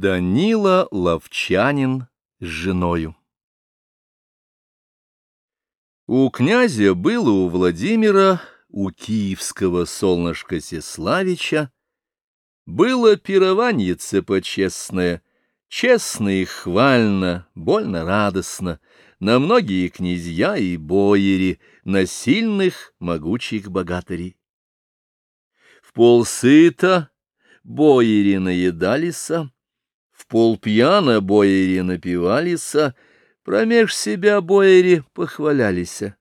Данила Ловчанин с женою У князя было у Владимира, у киевского солнышка Сеславича, было пированьице почестное, честно и хвально, больно радостно, на многие князья и бояри, на сильных, могучих богатырей. В полсыта бояри наедалися, в полпьяна бояре напивалися, промеж себя бояре похвалялися.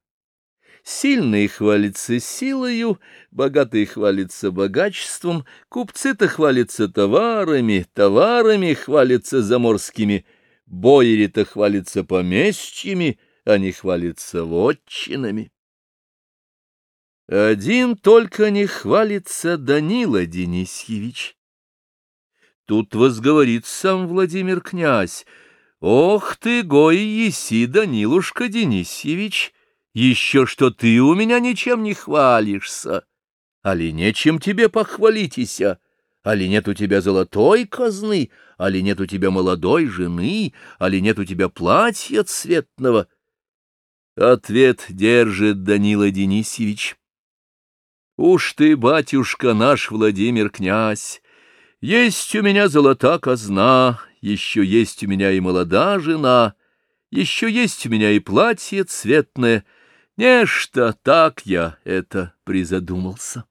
Сильный хвалится силою, богатый хвалится богачеством, купцы-то хвалятся товарами, товарами хвалятся заморскими, бояре-то хвалятся поместьями, а не хвалятся вотчинами. Один только не хвалится Данила Денисьевич. Тут возговорит сам Владимир князь. «Ох ты, гой еси, Данилушка Денисьевич, еще что ты у меня ничем не хвалишься. Али нечем тебе похвалитеся, али нет у тебя золотой казны, али нет у тебя молодой жены, али нет у тебя платья цветного?» Ответ держит Данила Денисьевич. «Уж ты, батюшка наш Владимир князь, есть у меня золота казна, еще есть у меня и молода жена, еще есть у меня и платье цветное. Нечто так я это призадумался.